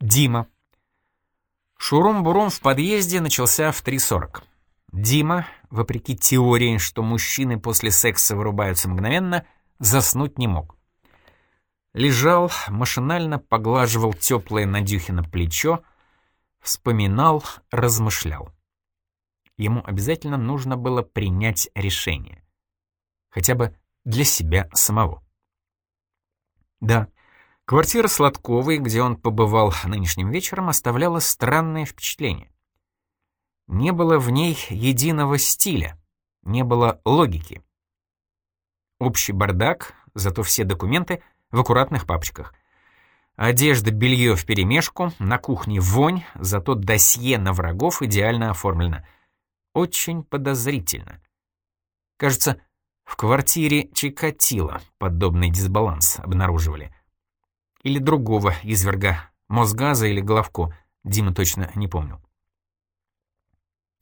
Дима. Шурум-бурум в подъезде начался в 3.40. Дима, вопреки теории, что мужчины после секса вырубаются мгновенно, заснуть не мог. Лежал, машинально поглаживал теплое Надюхино плечо, вспоминал, размышлял. Ему обязательно нужно было принять решение. Хотя бы для себя самого. Да, квартира Сладковой, где он побывал нынешним вечером, оставляла странное впечатление. Не было в ней единого стиля, не было логики. Общий бардак, зато все документы в аккуратных папочках. Одежда, белье вперемешку, на кухне вонь, зато досье на врагов идеально оформлено. Очень подозрительно. Кажется, в квартире Чикатило подобный дисбаланс обнаруживали. Или другого изверга, Мосгаза или Головко, Дима точно не помнил.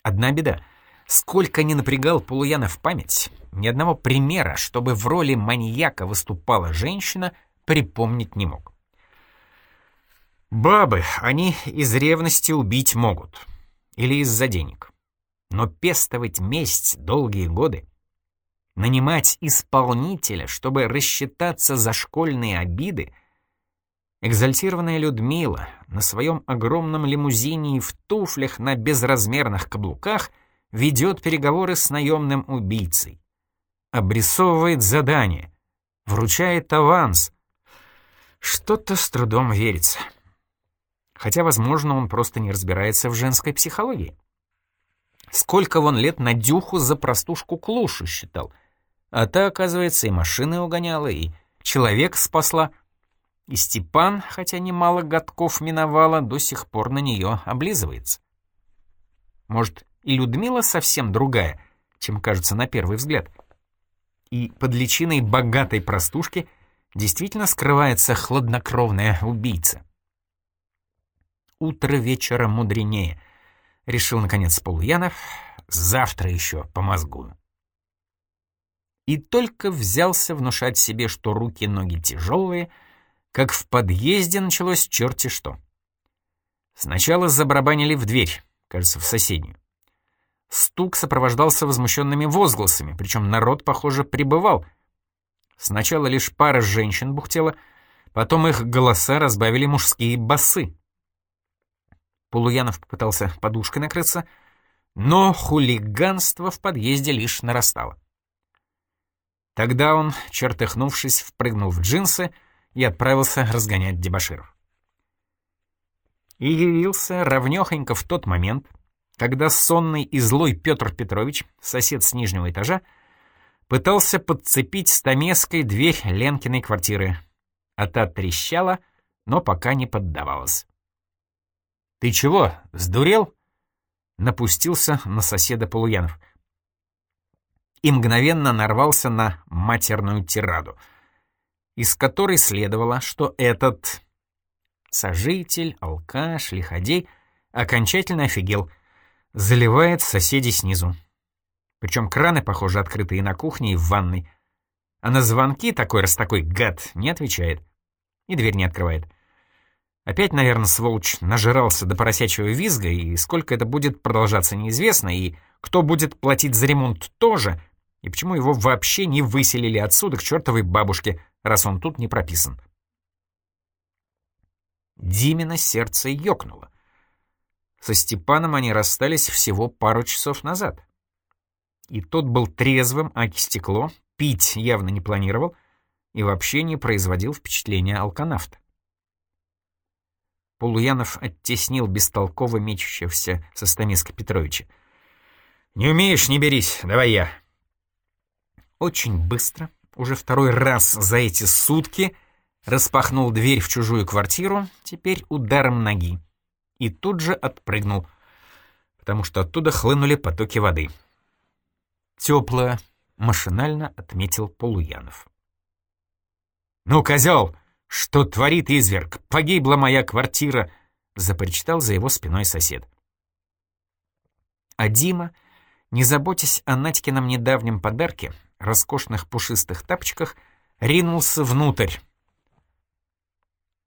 Одна беда. Сколько ни напрягал Полуянов память, ни одного примера, чтобы в роли маньяка выступала женщина, припомнить не мог. Бабы, они из ревности убить могут. Или из-за денег. Но пестовать месть долгие годы нанимать исполнителя, чтобы рассчитаться за школьные обиды, экзальтированная Людмила на своем огромном лимузине и в туфлях на безразмерных каблуках ведет переговоры с наемным убийцей, обрисовывает задание, вручает аванс. Что-то с трудом верится. Хотя, возможно, он просто не разбирается в женской психологии. Сколько вон лет на дюху за простушку Клушу считал — а та, оказывается, и машины угоняла, и человек спасла. И Степан, хотя немало годков миновало, до сих пор на нее облизывается. Может, и Людмила совсем другая, чем кажется на первый взгляд. И под личиной богатой простушки действительно скрывается хладнокровная убийца. Утро вечера мудренее, решил наконец Полуянов, завтра еще помозгую и только взялся внушать себе, что руки-ноги тяжелые, как в подъезде началось черти что. Сначала забарабанили в дверь, кажется, в соседнюю. Стук сопровождался возмущенными возгласами, причем народ, похоже, прибывал. Сначала лишь пара женщин бухтела, потом их голоса разбавили мужские басы. Полуянов попытался подушкой накрыться, но хулиганство в подъезде лишь нарастало. Тогда он, чертыхнувшись, впрыгнул в джинсы и отправился разгонять дебоширов. И явился ровнёхонько в тот момент, когда сонный и злой Петр Петрович, сосед с нижнего этажа, пытался подцепить стамеской дверь Ленкиной квартиры, а та трещала, но пока не поддавалась. «Ты чего, сдурел?» — напустился на соседа Полуянов — и мгновенно нарвался на матерную тираду, из которой следовало, что этот сожитель, алкаш, лиходей окончательно офигел, заливает соседей снизу. Причем краны, похоже, открыты и на кухне, и в ванной. А на звонки такой раз такой гад не отвечает. И дверь не открывает. Опять, наверное, сволочь нажирался до поросячьего визга, и сколько это будет продолжаться неизвестно, и кто будет платить за ремонт тоже, и почему его вообще не выселили отсюда к чертовой бабушке, раз он тут не прописан. Димина сердце ёкнуло. Со Степаном они расстались всего пару часов назад. И тот был трезвым, аки стекло, пить явно не планировал и вообще не производил впечатления алканавта. Полуянов оттеснил бестолково мечущегося со Стамиска Петровича. «Не умеешь — не берись, давай я». Очень быстро, уже второй раз за эти сутки, распахнул дверь в чужую квартиру, теперь ударом ноги, и тут же отпрыгнул, потому что оттуда хлынули потоки воды. Теплая, машинально отметил Полуянов. «Ну, козел, что творит изверг? Погибла моя квартира!» — запричитал за его спиной сосед. А Дима, не заботясь о Надькином недавнем подарке, роскошных пушистых тапочках, ринулся внутрь.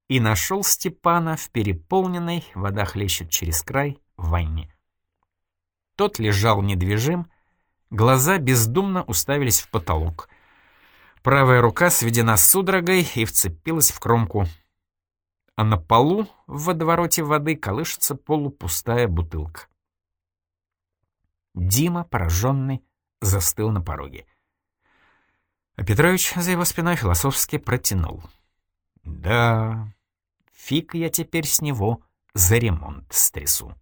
и нашел Степана в переполненной, вода хлещет через край, ванне. Тот лежал недвижим, глаза бездумно уставились в потолок. Правая рука сведена судорогой и вцепилась в кромку. А на полу в водовороте воды колышется полупустая бутылка. Дима, пораженный, застыл на пороге. Петрович за его спиной философски протянул. «Да, фиг я теперь с него за ремонт стрясу».